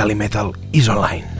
Calimetal is online.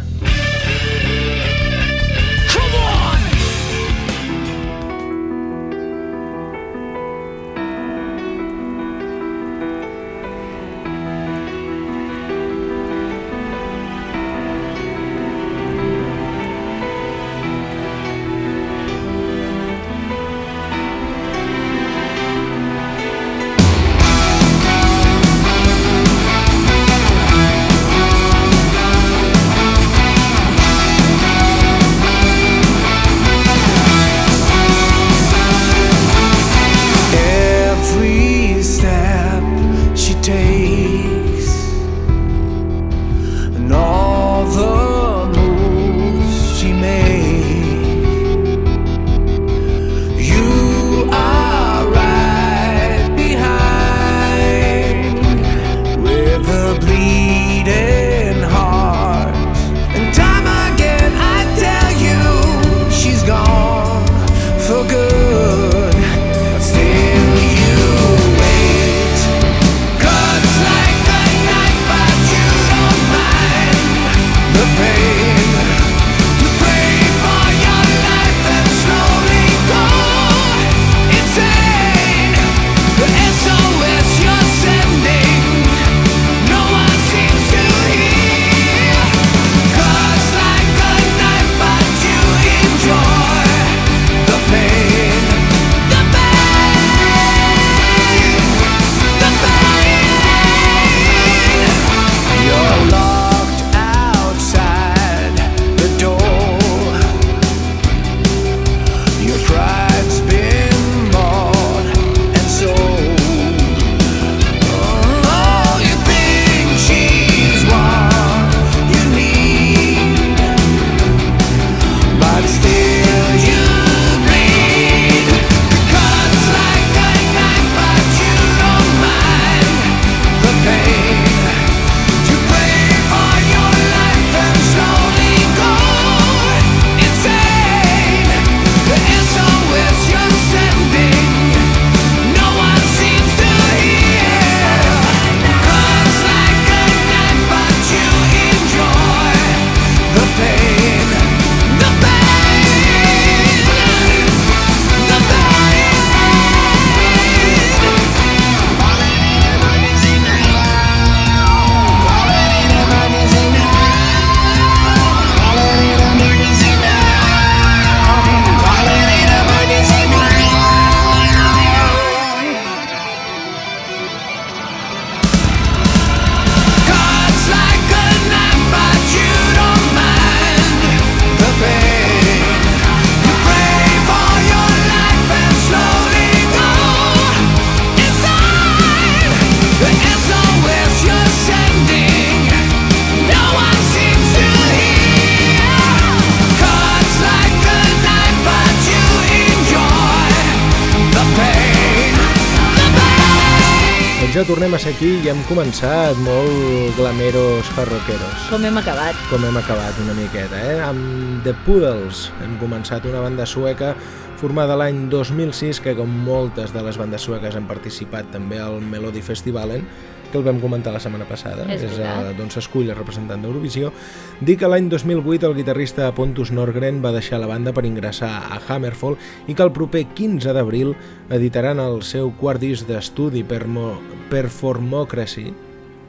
Ja tornem a ser aquí i hem començat molt glameros jarroqueros. Com hem acabat? Com hem acabat una miqueta, eh? Amb The Poodles hem començat una banda sueca formada l'any 2006 que com moltes de les bandes sueques han participat també al Melody Festivalen que el vam comentar la setmana passada, és, és uh, doncs escull el representant d'Eurovisió, dir que l'any 2008 el guitarrista Pontus Norgren va deixar la banda per ingressar a Hammerfall i que el proper 15 d'abril editaran el seu quart disc d'estudi Permo Performocracy,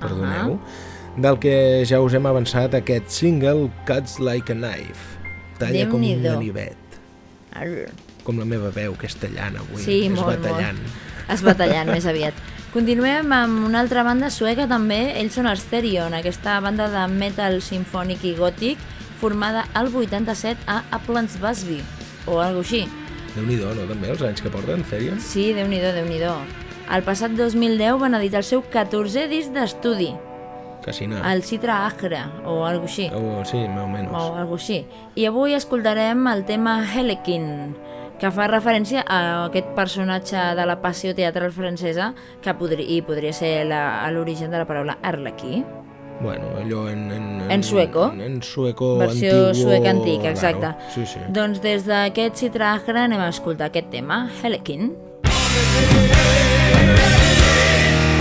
perdoneu, uh -huh. del que ja us hem avançat aquest single Cuts Like a Knife, talla com un ganivet. Com la meva veu, que és tallant avui, sí, és molt, batallant. Molt. Es batallant més aviat. Continuem amb una altra banda sueca també, ells són els Therion, aquesta banda de metal sinfònic i gòtic formada al 87 a Uplands Busby, o alguna així. Déu-n'hi-do, no, també, els anys que porten, Therion? Sí, Déu-n'hi-do, déu nhi déu El passat 2010 van editar el seu 14è disc d'estudi, Casina. El Citra Agra, o alguna així. O, sí, més o menys. O alguna així. I avui escoltarem el tema Helekin, que fa referència a aquest personatge de la passió teatral francesa que podri, i podria ser l'origen de la paraula Arlequí. Bueno, allò en... En, en, en sueco. En, en sueco Versió antiguo... suec antic, exacte. Claro. Sí, sí. Doncs des d'aquest Citragra anem a escoltar aquest tema, Helekin.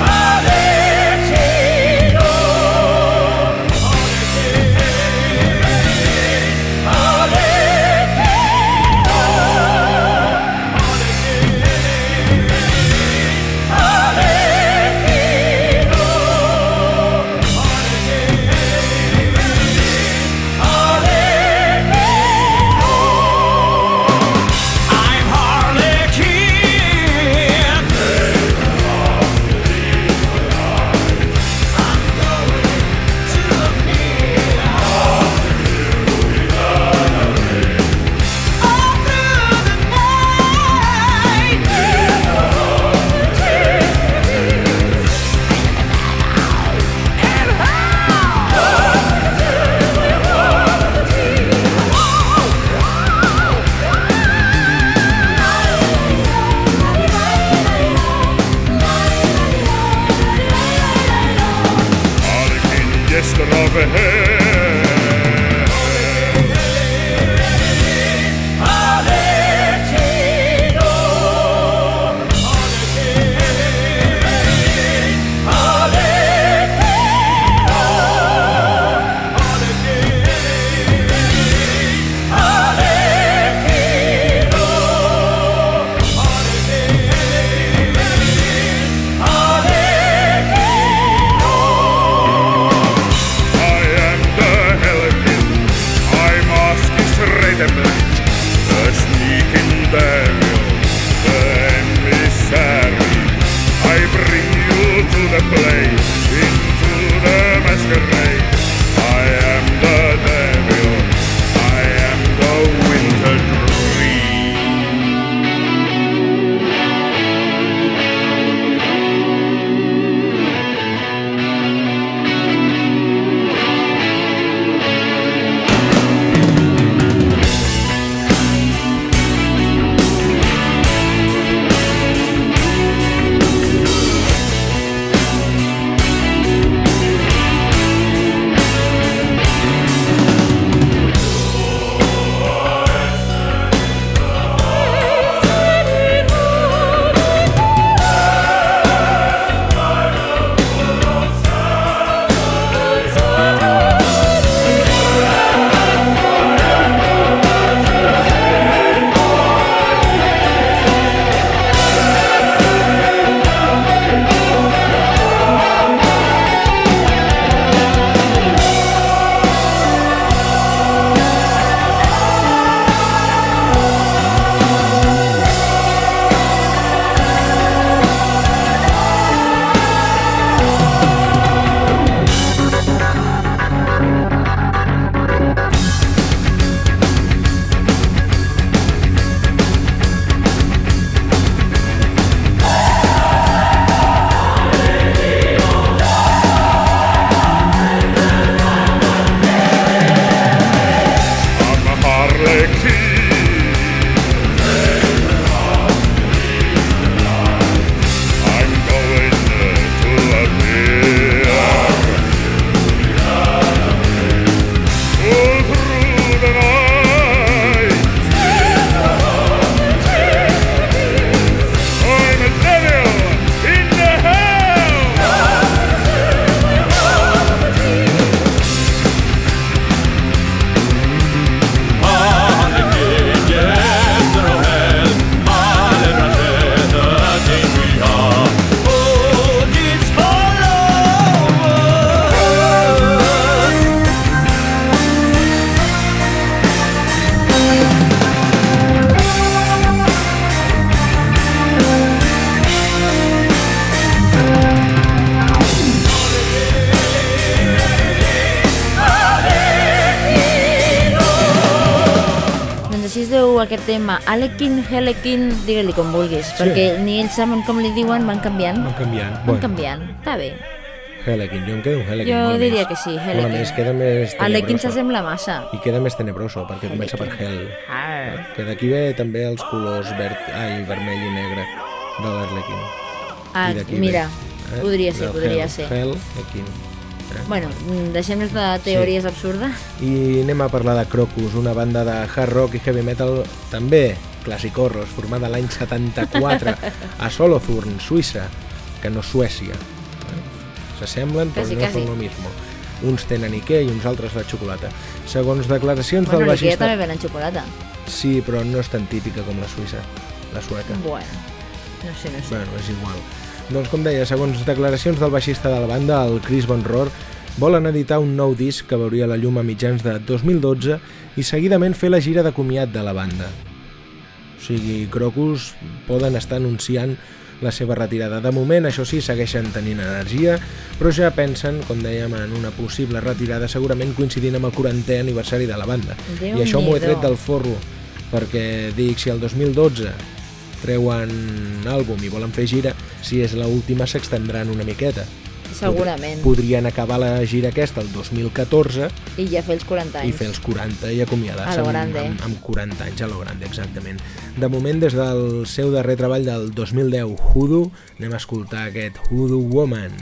Helekin. Tema Alekin, Helekin, digue-li com vulguis, Sí. perquè ni ells saben com li diuen, van canviant. Van canviant. Van Bueno, canviant, està bé. Helekin, jo em quedo amb Helekin. Jo diria més. que sí, Helekin. més, queda més tenebroso. s'assembla massa. I queda més tenebroso, perquè comença per Hel. Arr. Que d'aquí ve també els colors verd, ai, vermell i negre de l'Arlequin. Ah, mira, ve, podria ser, podria Hel, ser. Hel, Ekin. Eh? Bueno, mm, deixem-nos de teories absurdes. I anem a parlar de Crocus, una banda de hard rock i heavy metal també classicorros, formada l'any 74 a Solothurn, Suïssa, que no Suècia. S'assemblen però Quasi, no quasi. són lo mismo. Uns tenen Ikea i uns altres la xocolata. Segons declaracions Bueno, del baixista... també venen xocolata. Sí, però no és tan típica com la suïssa, la sueca. Bueno, no sé, no sé. Bueno, és igual. Doncs com deia, segons declaracions del baixista de la banda, el Chris Von Rohr, volen editar un nou disc que veuria la llum a mitjans de 2012 i seguidament fer la gira de comiat de la banda. O sigui, Crocus poden estar anunciant la seva retirada. De moment, això sí, segueixen tenint energia, però ja pensen, com dèiem, en una possible retirada segurament coincidint amb el 40è aniversari de la banda. I això m'ho he tret del forro, perquè dic, si el 2012 treuen àlbum i volen fer gira, si és l'última s'extendran una miqueta. Segurament. Podrien acabar la gira aquesta el 2014 I ja fer els 40 anys. i fer els 40 i acomiadar-se amb, amb, amb 40 anys a lo grande, exactament. De moment, des del seu darrer treball del 2010, Hoodoo, anem a escoltar aquest Hoodoo Woman.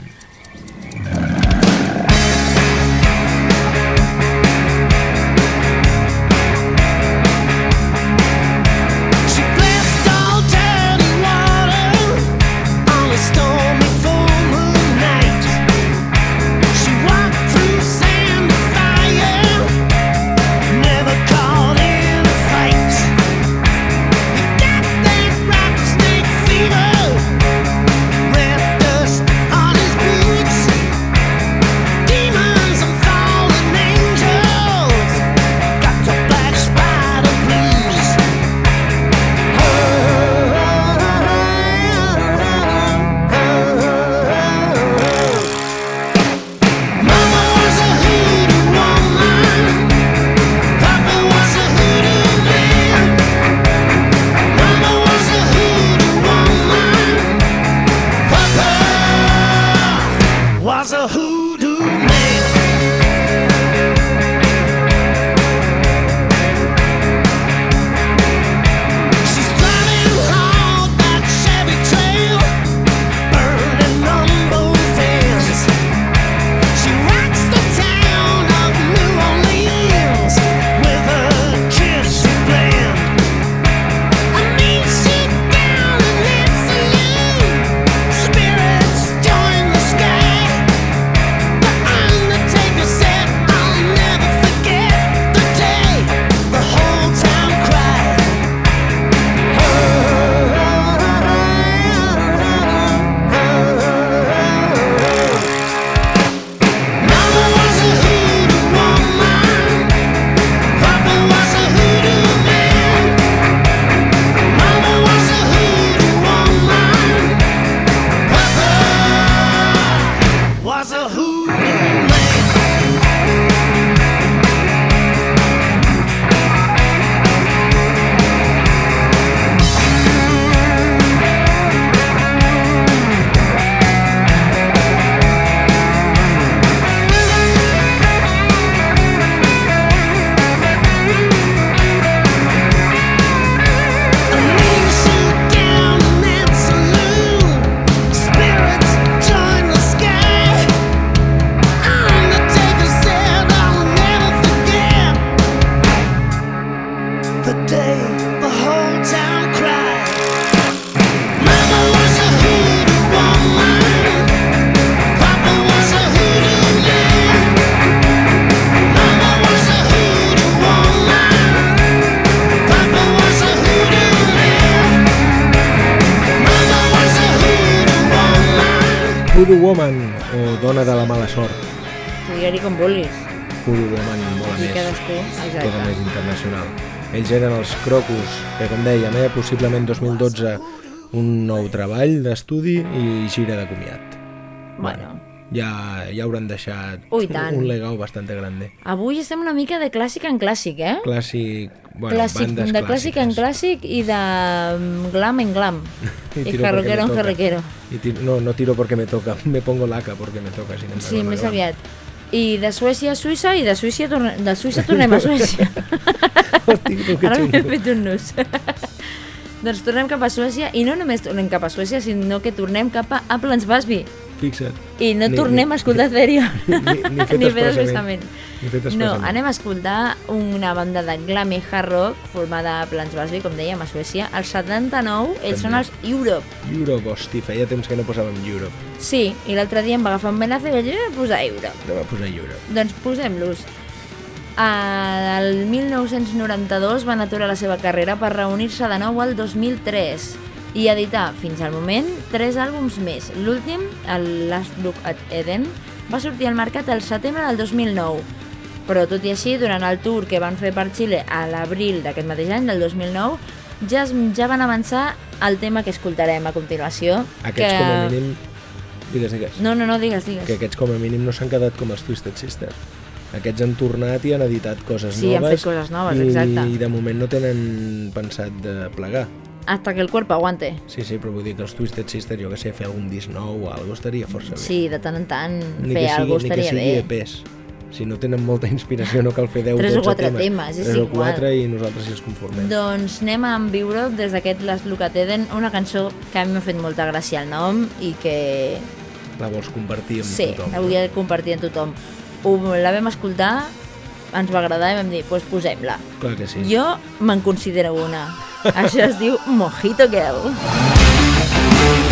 Eren els Crocus, que com dèiem, eh, possiblement 2012 un nou treball d'estudi i gira de comiat. Bueno, ja, ja hauran deixat Ui, tant. un legau bastante grande. Avui estem una mica de clàssic en clàssic, eh? Clàssic, bueno, clàssic, bandes de clàssic en clàssic i de mm, glam en glam. I, tiro jarroquero en jarroquero. Tiro- no, no tiro porque me toca, me pongo laca porque me toca. Sin Sí, embargo, més no. aviat. I de Suècia a Suïssa i de Suïssa, torne... de Suïssa tornem a Suècia. Hosti, tu que Ara m'he fet un nus. doncs tornem cap a Suècia i no només tornem cap a Suècia, sinó que tornem cap a Uplands Busby. Fixa't. I no Ni- tornem ni- a escoltar Therion. Ni, ni fet Ni fet expressament. Ni fet No, anem a escoltar una banda de glam i hard rock formada a Plans Busby, com dèiem, a Suècia. El 79, ells són els Europe. Europe, hosti, feia temps que no posàvem Europe. Sí, i l'altre dia em va agafar un menazo i vaig dir, "Eh, posar Europe. Anem a posar Europe. Doncs posem-los. El 1992 van aturar la seva carrera per reunir-se de nou al 2003 i editar, fins al moment, tres àlbums més. L'últim, el Last Look at Eden, va sortir al mercat el setembre del 2009. Però tot i així, durant el tour que van fer per Xile a l'abril d'aquest mateix any, del 2009, ja, es, ja van avançar el tema que escoltarem a continuació. Aquests que... com a mínim... Digues, digues. No, no, no, digues, digues. Que aquests com a mínim no s'han quedat com els Twisted Sister. Aquests han tornat i han editat coses Sí, han noves. fet coses noves, i, exacte. I de moment no tenen pensat de plegar. Hasta que el cuerpo aguante. Sí, sí, però vull dir que els Twisted Sister, jo que sé, fer algun disc nou o alguna estaria força bé. Sí, de tant en tant ni fer que sigui, alguna ni que estaria sigui bé. EPs. Si no tenen molta inspiració no cal fer 10 Tres o 12 quatre temes. temes, és 3 o igual. 4 i nosaltres si els conformem. Doncs anem amb Europe des d'aquest Last Look at Eden, una cançó que a mi m'ha fet molta gràcia el nom i que La vols compartir amb sí, tothom. la volia compartir amb tothom. Ho, la vam escoltar, ens va agradar i vam dir, doncs pues posem-la. Clar que sí. Jo me'n considero una. Això es diu Mojito Girl.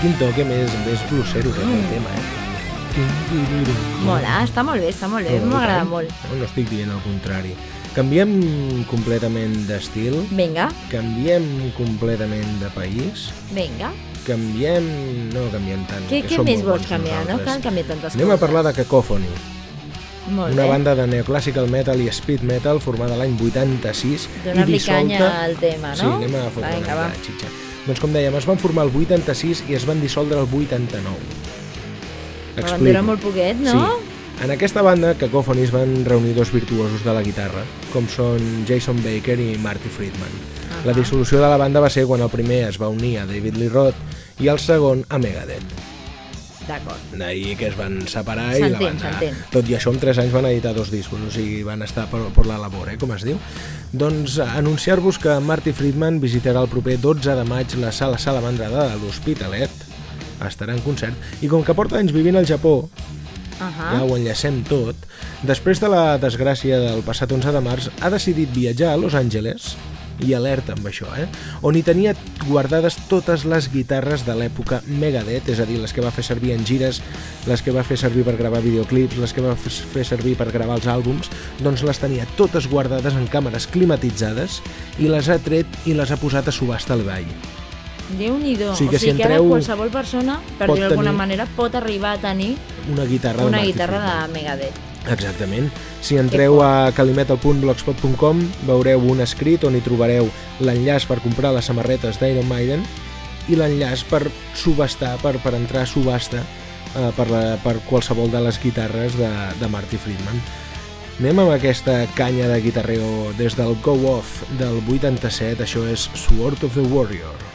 Quin toque més, més bluesero que Mm. el tema, eh? Mola, està molt bé, està molt bé, m'agrada molt. No, no estic dient el contrari. Canviem completament d'estil, Vinga, canviem completament de país, vinga. canviem... No canviem tant. Què, què més vols canviar? No nosaltres. cal canviar tantes Anem a coses. parlar de Cacophony, Molt una bé. banda de neoclassical metal i speed metal formada l'any 86 i Donar-li canya al tema, Sí, no? anem a fotre Vinga, una va. xitxa. Doncs com dèiem, es van formar el 86 i es van dissoldre el 89. Però van durar molt poquet, no? Sí. En aquesta banda, Cacophony es van reunir dos virtuosos de la guitarra, com són Jason Baker i Marty Friedman. La dissolució de la banda va ser quan el primer es va unir a David Lee Roth i el segon a Megadeth. D'acord. D'ahir que es van separar i la banda... s'entén. Tot i això, en 3 anys van editar dos discos, o sigui, van estar per, per la labor, eh, com es diu. Doncs eh, anunciar-vos que Marty Friedman visitarà el proper 12 de maig la sala Salamandra de l'Hospitalet, estarà en concert, i com que porta anys vivint al Japó, Uh ja -huh. ho enllacem tot, després de la desgràcia del passat 11 de març, ha decidit viatjar a Los Angeles, i alerta amb això, eh? on hi tenia guardades totes les guitarres de l'època Megadeth, és a dir, les que va fer servir en gires, les que va fer servir per gravar videoclips, les que va fer servir per gravar els àlbums, doncs les tenia totes guardades en càmeres climatitzades i les ha tret i les ha posat a subhasta al ball. Déu-n'hi-do. O sigui que o si sigui que ara qualsevol persona, per dir-ho d'alguna tenir- manera, pot arribar a tenir Una guitarra una guitarra de Megadeth. Exactament. Si entreu a calimetal.blogspot.com veureu un escrit on hi trobareu l'enllaç per comprar les samarretes d'Iron Maiden i l'enllaç per subhastar, per, per entrar a subhasta eh, per, la, per qualsevol de les guitarres de, de Marty Friedman. Anem amb aquesta canya de guitarreo des del Go Off del 87, això és Sword of the Warrior.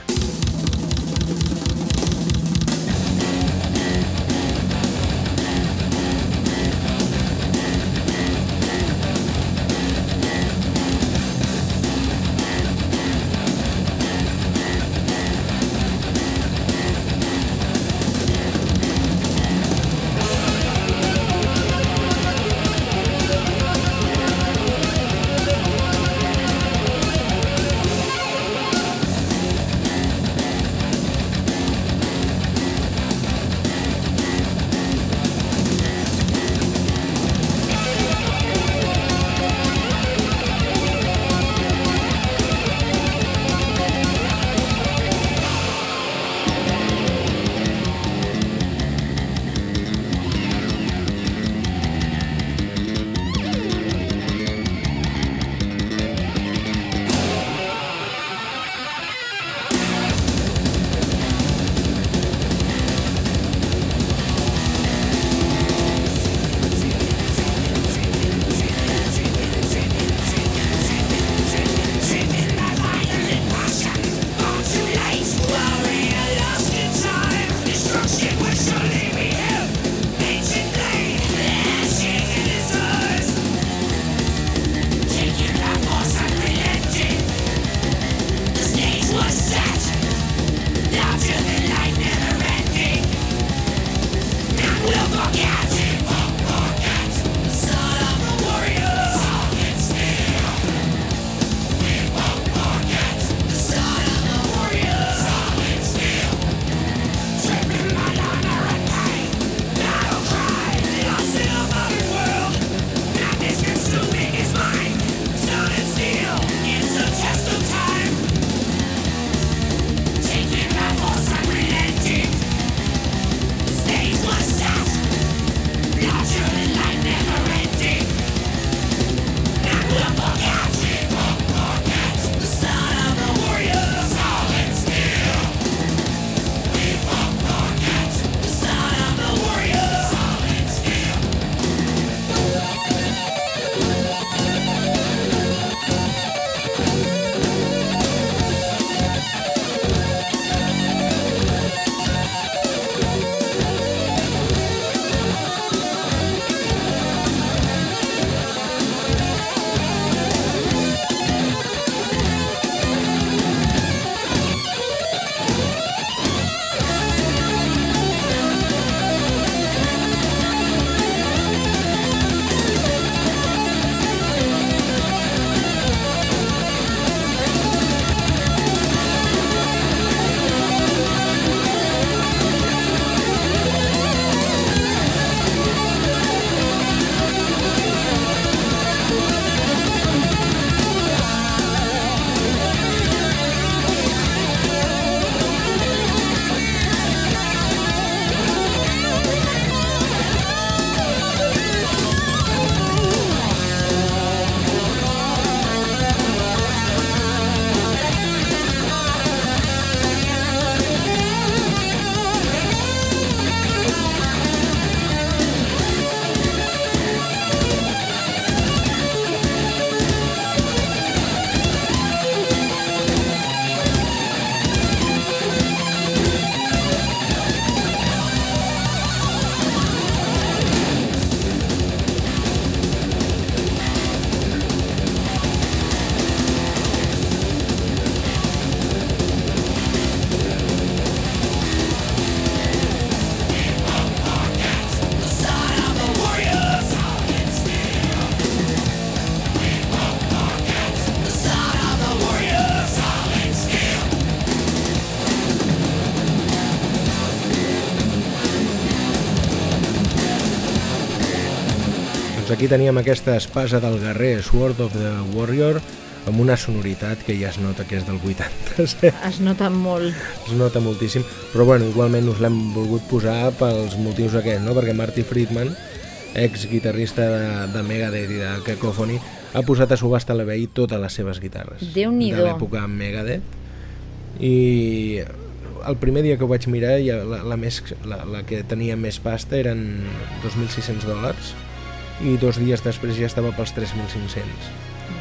Aquí teníem aquesta espasa del guerrer, Sword of the Warrior, amb una sonoritat que ja es nota que és del 80, Es nota molt. es nota moltíssim, però bueno, igualment us l'hem volgut posar pels motius aquests, no? perquè Marty Friedman, ex guitarrista de, de Megadeth i de Cacophony, ha posat a subhasta a l'eBay totes les seves guitarres Déu-n'hi-do. de l'època Megadeth i el primer dia que ho vaig mirar ja la, la, més, la, la que tenia més pasta eren 2.600 dòlars i dos dies després ja estava pels 3.500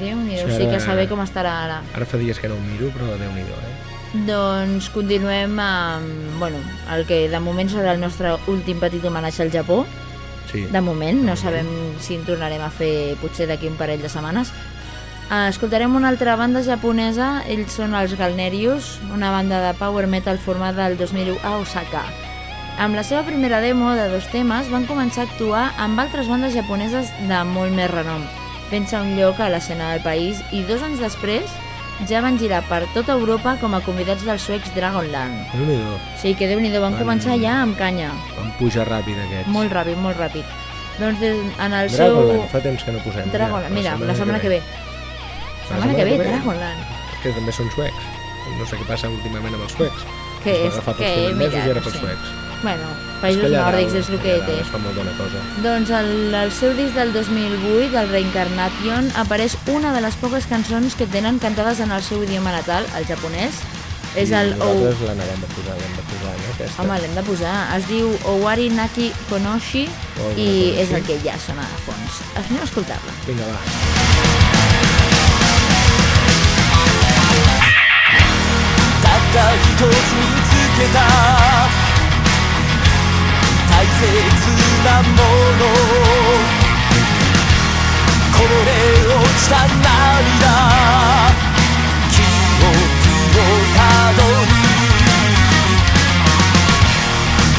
Déu-n'hi-do, Sí, sí que saber com estarà ara. ara fa dies que no ho miro però déu nhi eh? Doncs continuem amb, bueno, el que de moment serà el nostre últim petit homenatge al Japó. sí. De moment, no sabem si en tornarem a fer potser d'aquí un parell de setmanes. Eh, Escoltarem una altra banda japonesa, ells són els Galnerius, una banda de power metal formada el 2001 a Osaka. Amb la seva primera demo de dos temes van començar a actuar amb altres bandes japoneses de molt més renom, fent-se un lloc a l'escena del país i dos anys després ja van girar per tota Europa com a convidats dels suecs Dragonland. déu nhi sigui que Déu-n'hi-do, van Van- començar ja amb canya. van pujar ràpid aquests Molt ràpid, molt ràpid. Doncs en el Dragonland, seu... fa temps que no posem Dragonland, ja, mira, la setmana que ve. La setmana que ve, Dragonland. que també són suecs no sé què passa últimament amb els suecs Que és que, mira, i ara no sé. suecs Bueno, És països que allà nòrdics dalt- és el que allà té. dalt es fa molt bona cosa Doncs el, el seu disc del 2008, el Reincarnation, apareix una de les poques cançons que tenen cantades en el seu idioma natal, el japonès. És I el... O... nosaltres l'anàvem de posar l'hem de posar no, aquesta Home, l'hem de posar. Es diu Owari Naki Konoshi Owari i Naki és el Konoshi. que ja sona de fons. Anem a escoltar-la. vinga va たった一つ見つけた大切 なものこぼれ落ちた涙記憶をたどる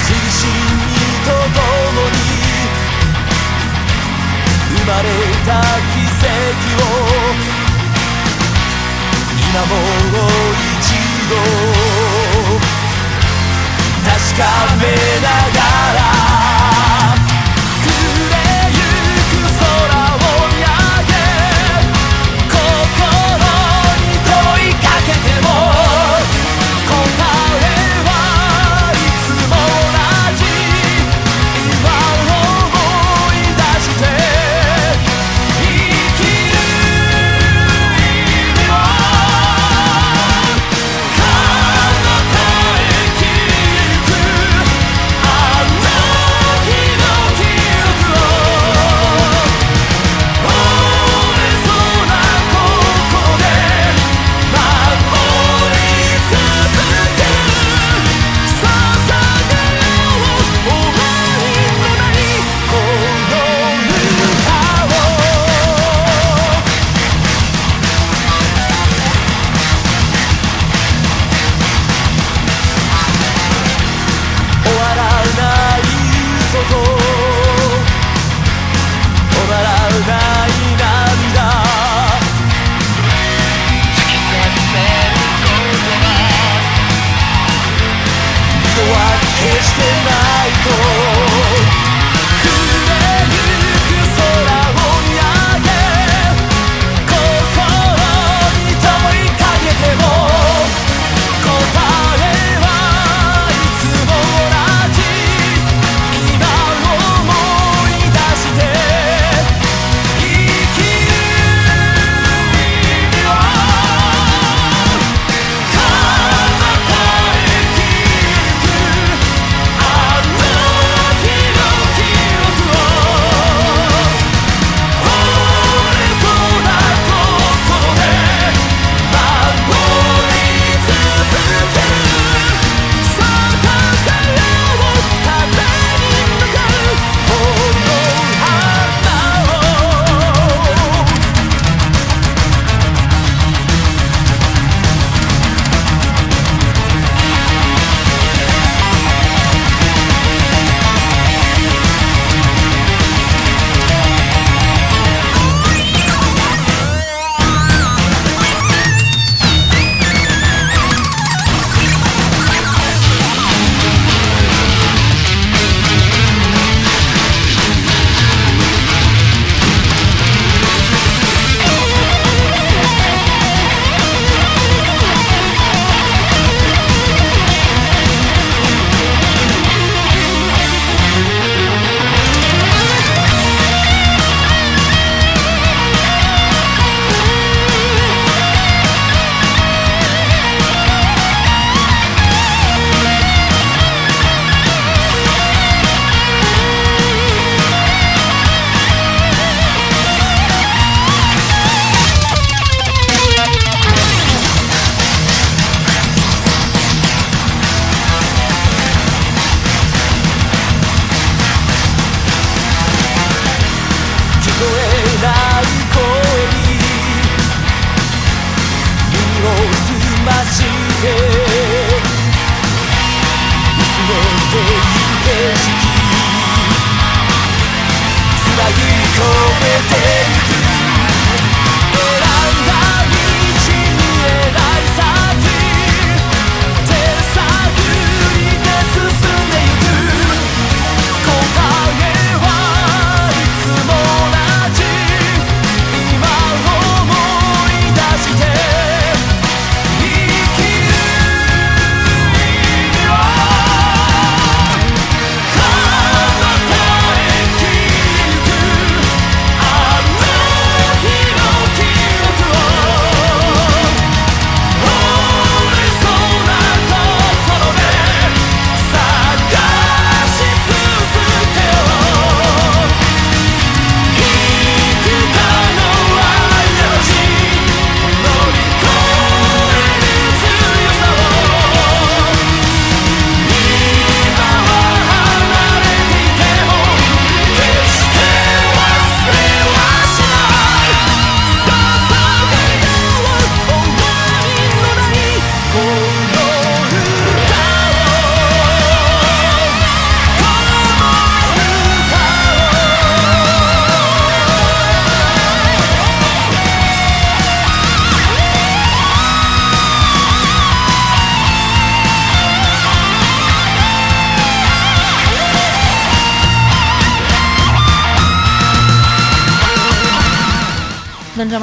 苦しみとともに生まれた奇跡を。今もう一度確かめながら。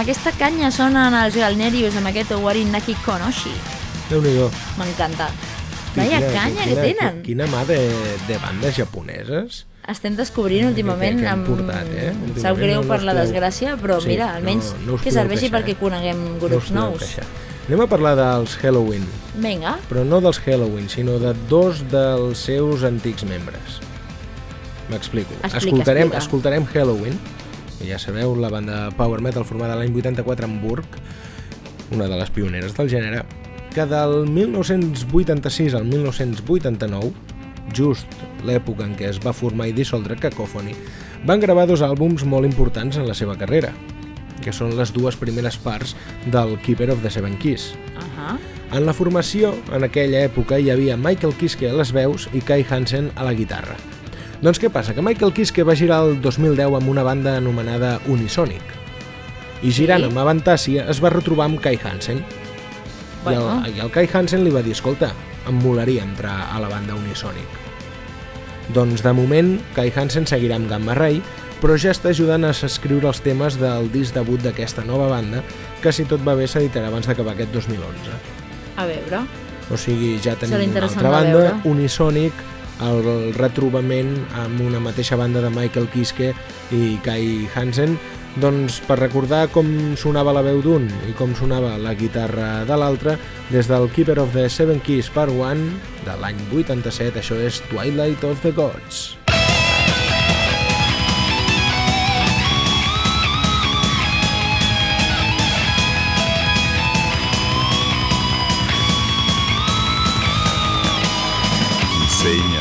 Amb aquesta canya sonen els Galnerius amb aquest Owari Naki Konoshi. Déu-n'hi-do. M'encanta. Vaya canya que tenen. Quina mà de, de bandes japoneses. Estem descobrint últimament... que hem amb... portat, eh? Últimament Sap greu no- no per la desgràcia, però Sí, mira, no- almenys no us que serveixi queixar. perquè coneguem No grups podeu nous. queixar. Anem a parlar dels Halloween, Vinga, però no dels Halloween, sinó de dos dels seus antics membres. M'explico. Escoltarem, explica. escoltarem Halloween, que ja sabeu, la banda power metal formada l'any 84 a Hamburg, una de les pioneres del gènere, que del 1986 al 1989, just l'època en què es va formar i dissoldre Cacophony, van gravar dos àlbums molt importants en la seva carrera, que són les dues primeres parts del Keeper of the Seven Keys. uh -huh. En la formació, en aquella època, hi havia Michael Kiske a les veus i Kai Hansen a la guitarra. Doncs què passa? Que Michael Kiske va girar el 2010 amb una banda anomenada Unisonic. I girant Sí. amb Avantàcia es va retrobar amb Kai Hansen. Bueno. I, el, I el Kai Hansen li va dir, escolta, em molaria entrar a la banda Unisonic. Doncs de moment, Kai Hansen seguirà amb Gamma Ray, però ja està ajudant a escriure els temes del disc debut d'aquesta nova banda, que si tot va bé s'editarà abans d'acabar aquest 2011. A veure. O sigui, ja tenim una altra banda. Unisonic, el retrobament amb una mateixa banda de Michael Kiske i Kai Hansen, doncs per recordar com sonava la veu d'un i com sonava la guitarra de l'altre, des del Keeper of the Seven Keys Part 1 de l'any 87, això és Twilight of the Gods. Insania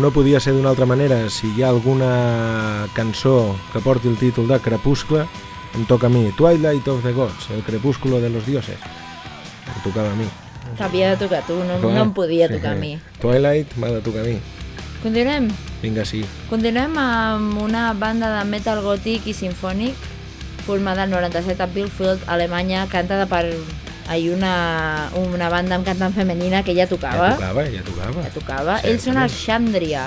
com no podia ser d'una altra manera, si hi ha alguna cançó que porti el títol de Crepuscle, em toca a mi. Twilight of the Gods, el crepúsculo de los dioses. Em tocava a mi. T'havia de tocar tu, no, no em podia tocar a mi. Twilight m'ha de tocar a mi. Continuem. Vinga, sí. Continuem amb una banda de metal gòtic i sinfònic formada al 97 a Bielefeld, Alemanya, cantada per ai, una, una banda amb cantant femenina que ja tocava. Ja tocava, ja tocava. Ja tocava. Sempre. Ells són els Xandria.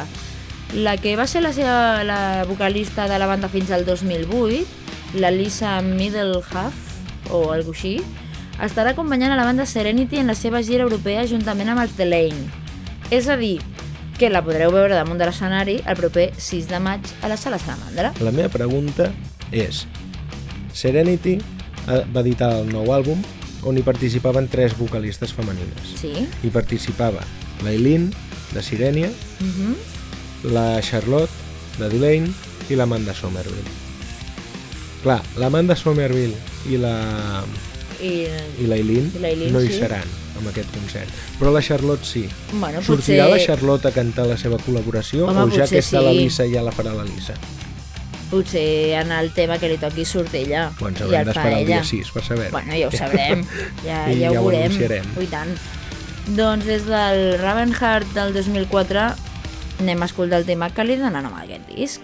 La que va ser la seva la vocalista de la banda fins al 2008, la Lisa Middlehalf, o alguna així, estarà acompanyant a la banda Serenity en la seva gira europea juntament amb els The Lane. És a dir, que la podreu veure damunt de l'escenari el proper 6 de maig a la Sala Salamandra. La meva pregunta és, Serenity eh, va editar el nou àlbum on hi participaven tres vocalistes femenines. Sí? Hi participava l'Aileen, de Sirenia, Uh -huh. la Charlotte, de Dulain, i l'Amanda Somerville. Clar, l'Amanda Somerville i la I, i l'Aileen, no hi sí. seran amb aquest concert, però la Charlotte sí. bueno, Sortirà potser... la Charlotte a cantar la seva col·laboració Home, o ja que està la sí. Lisa ja la farà la Lisa? Potser en el tema que li toqui surt ella Doncs i haurem d'esperar el dia 6 per saber. Bueno, ja ho sabrem, ja, I ja, ja ho ho veurem. anunciarem. Ui, tant. Doncs des del Ravenheart del 2004 anem a escoltar el tema que li dona nom a aquest disc.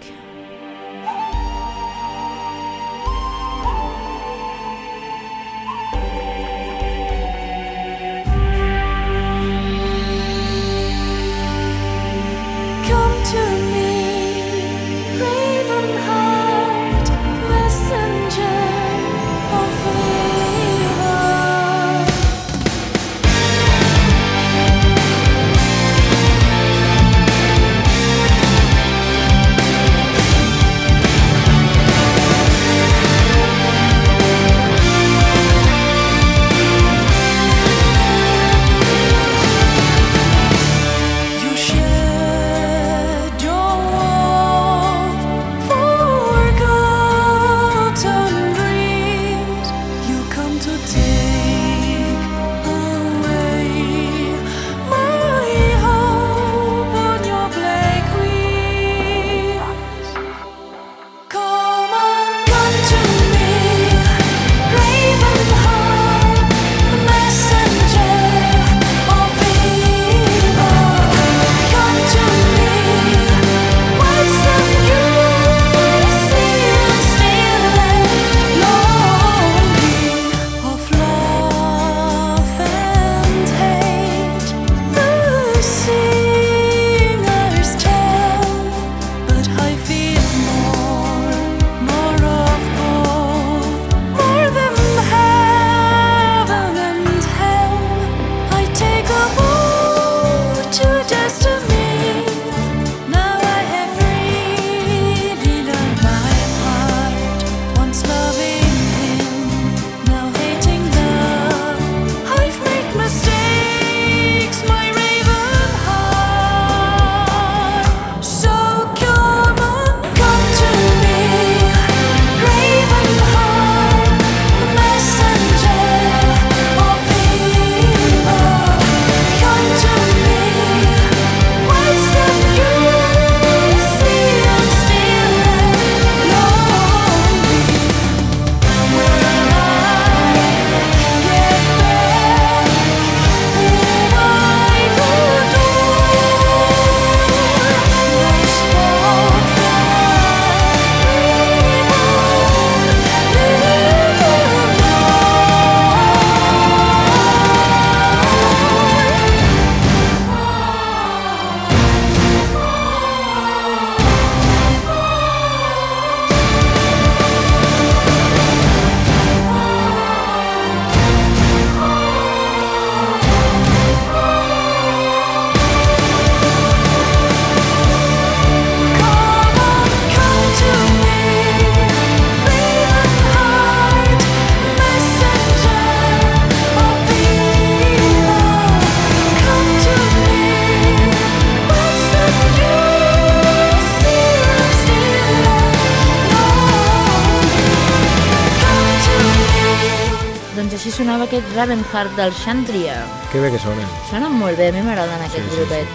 Ravenheart del Xandria. Que bé que sonen. Sonen molt bé, a mi m'agraden aquest Sí, sí, grupet.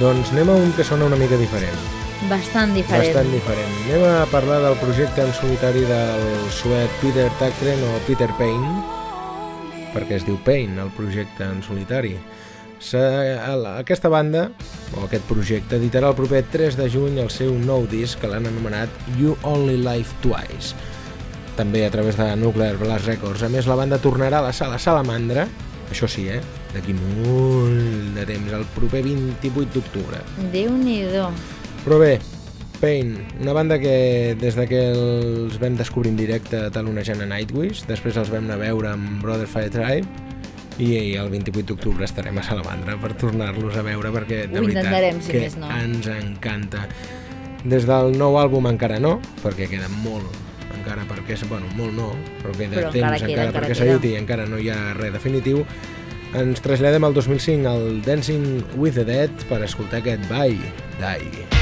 Doncs anem a un que sona una mica diferent. Bastant diferent. Bastant diferent. Anem a parlar del projecte en solitari del suec Peter Takren o Peter Payne, perquè es diu Payne, el projecte en solitari. Aquesta banda, o aquest projecte, editarà el proper 3 de juny el seu nou disc que l'han anomenat You Only Live Twice, també a través de Nuclear Blast Records. A més, la banda tornarà a la sala Salamandra, això sí, eh? D'aquí molt de temps, el proper 28 d'octubre. Déu-n'hi-do. Però bé, Pain, una banda que des de que els vam descobrir en directe talonejant a Nightwish, després els vam anar a veure amb Brother Fire Tribe i el 28 d'octubre estarem a Salamandra per tornar-los a veure perquè de Ho veritat si que més no. ens encanta. Des del nou àlbum encara no, perquè queda molt encara perquè, bueno, molt no, però queda Però temps encara encara, queda, encara perquè s'editi i encara no hi ha res definitiu. Ens traslladem al 2005 al Dancing with the Dead per escoltar aquest Bye, Die.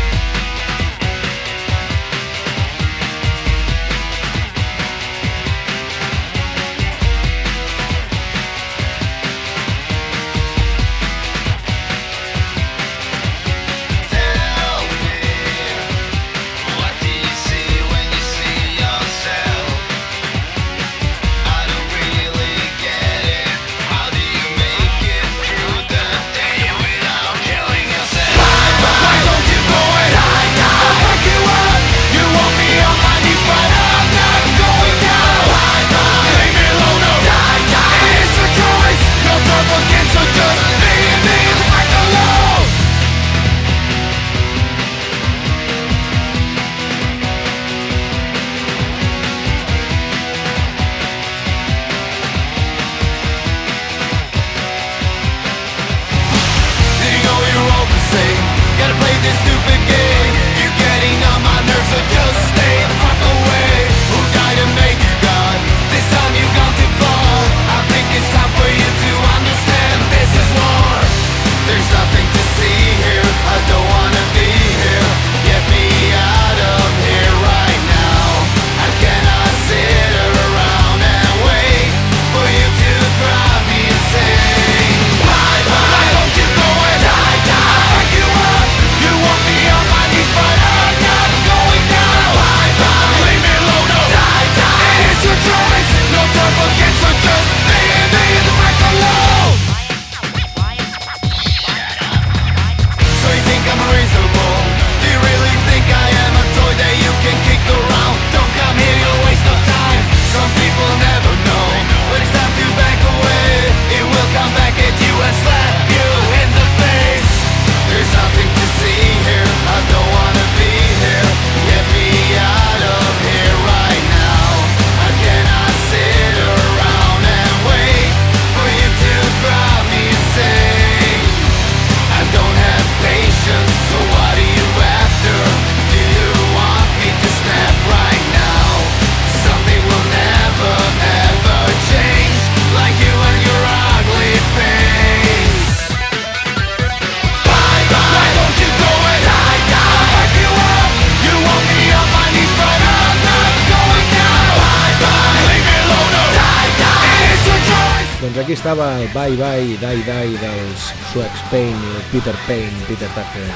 Estava el Bye Bye Die Die dels suecs Payne Peter Payne, Peter Tucker,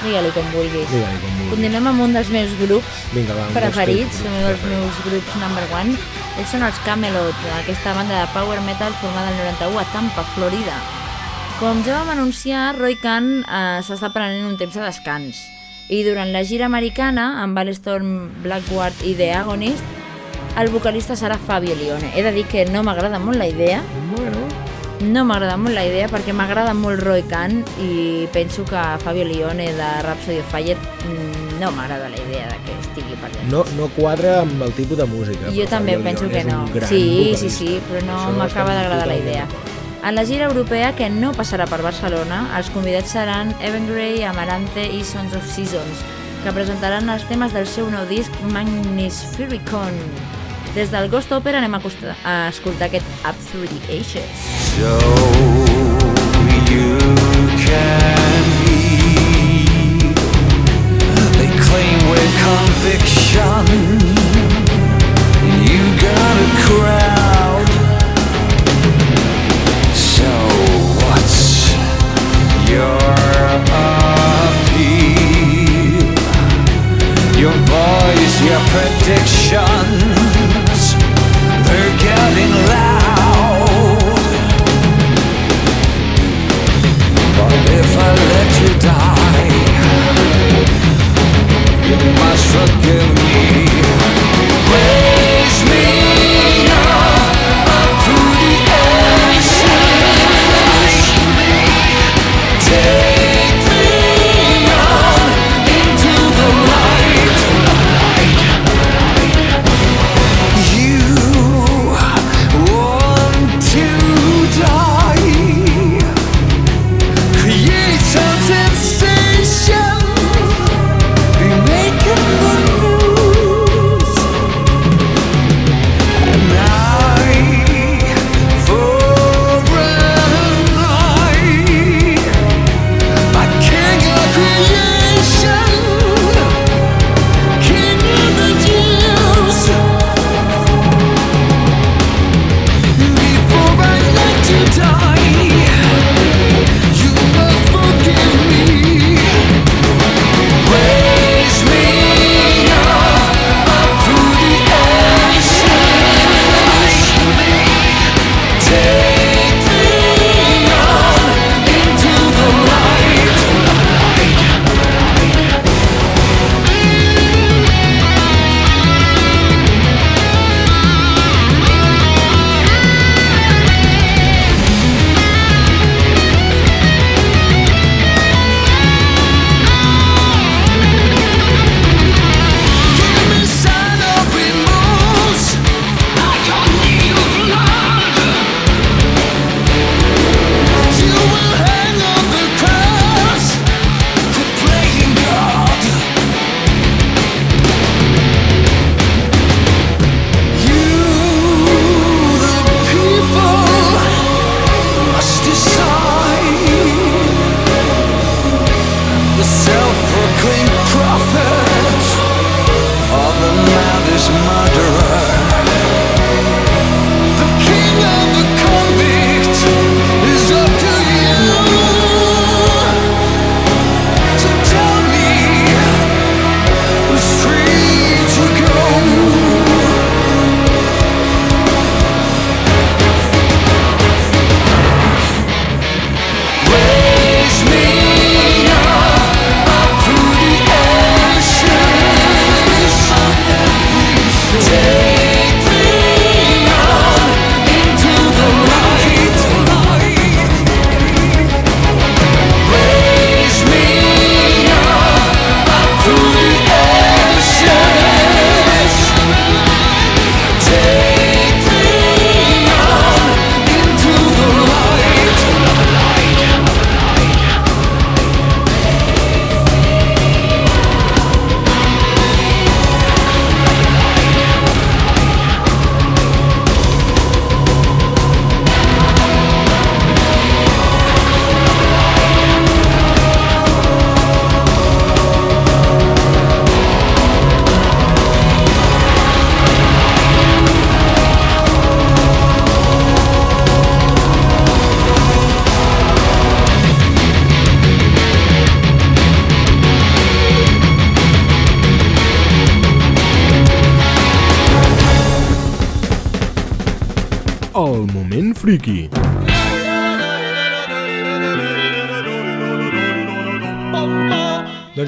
Digue-li com vulguis. digue-li com vulgui. Continuem amb un dels meus grups Vinga, va, preferits, un dels preferits. meus grups number one. Ells són els Camelot, aquesta banda de power metal formada el 91 a Tampa, Florida. Com ja vam anunciar, Roy Khan eh, s'està prenent un temps de descans. I durant la gira americana, amb Ballestorm, Blackward i The Agonist, el vocalista serà Fabio Lione. He de dir que no m'agrada molt la idea, Bueno, no m'agrada molt la idea perquè m'agrada molt Roy Khan i penso que Fabio Lione de Rhapsody of Fire mm, no m'agrada la idea de que estigui per allà. no, no quadra amb el tipus de música. Jo també Fabio penso Lione que no. Sí, sí, vocalista. sí, però no m'acaba d'agradar la idea. En la gira europea, que no passarà per Barcelona, els convidats seran Evan Gray, Amarante i Sons of Seasons, que presentaran els temes del seu nou disc Magnisphericon. Des del Ghost Opera anem a, a escoltar aquest Up Through the Ages. So you can be They claim with conviction You got a crowd So what's your appeal? Your voice, your prediction if I let you die. You must forgive.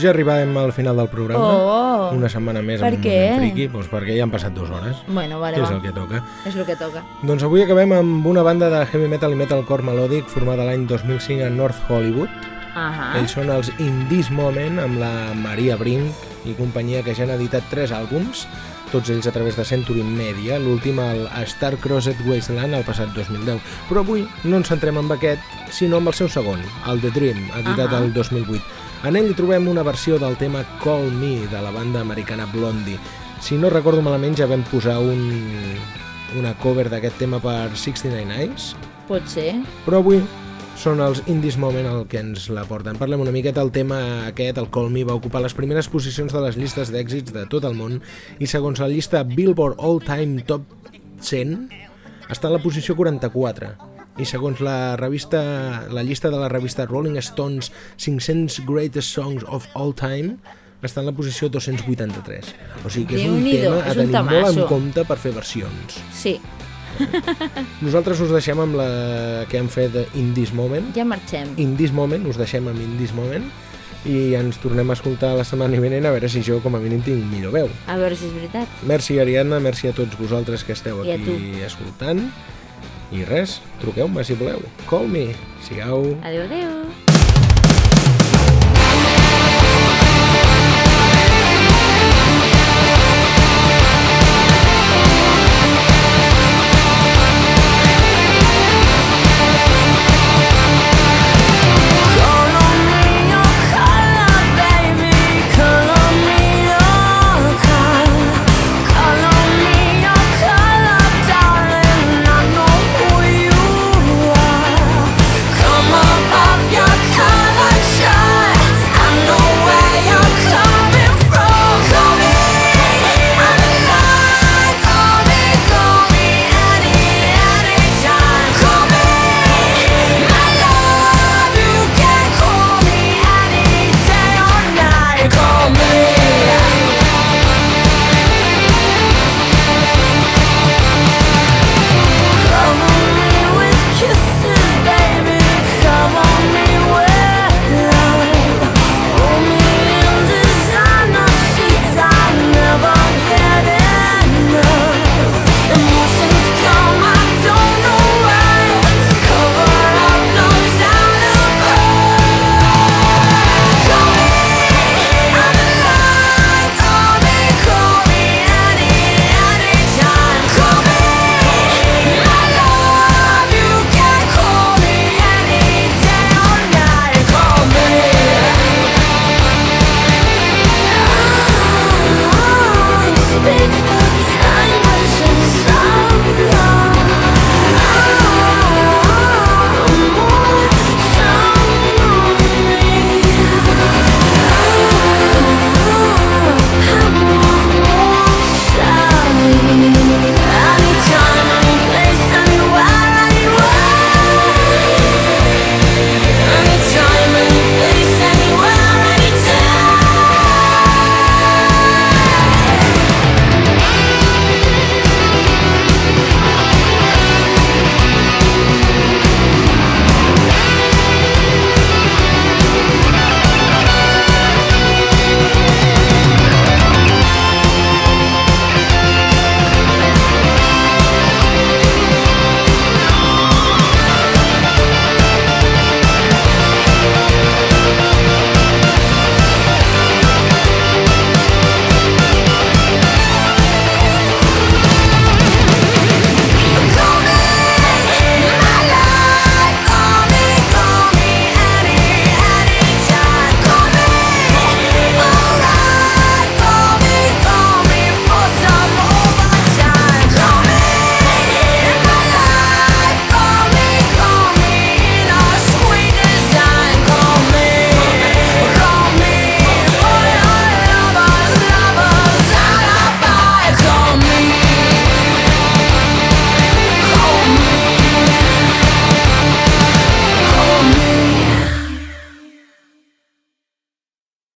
Ja arribàvem al final del programa. Oh. Una setmana més Per amb què? Moment friki, doncs perquè ja han passat dues hores. Bueno, vale, que és va. el que toca. És el que toca. Doncs avui acabem amb una banda de heavy metal i metalcore melòdic formada l'any 2005 a North Hollywood. Ahà. Ells són els In This Moment amb la Maria Brink i companyia que ja han editat tres àlbums, tots ells a través de Century Media, l'últim el A Star Crossed Wasteland el passat 2010. Però avui no ens centrem amb aquest, sinó amb el seu segon, el The Dream, editat Ahà. el 2008. En ell trobem una versió del tema Call Me de la banda americana Blondie. Si no recordo malament ja vam posar un, una cover d'aquest tema per 69 Eyes, Pot ser. però avui són els Indies Moment el que ens la porten. Parlem una miqueta, el tema aquest, el Call Me, va ocupar les primeres posicions de les llistes d'èxits de tot el món i segons la llista Billboard All Time Top 100 està en la posició 44 i segons la revista la llista de la revista Rolling Stones 500 Greatest Songs of All Time està en la posició 283 o sigui que és un tema a tenir molt en compte per fer versions. Sí, nosaltres us deixem amb la que hem fet In This Moment. Ja marxem. In This Moment, us deixem amb In This Moment. I ens tornem a escoltar la setmana vinent a veure si jo com a mínim tinc millor veu. A veure si és veritat. Merci Ariadna, merci a tots vosaltres que esteu I aquí escoltant i res, truqueu-me si voleu. Call me, sigueu... Adéu, adéu.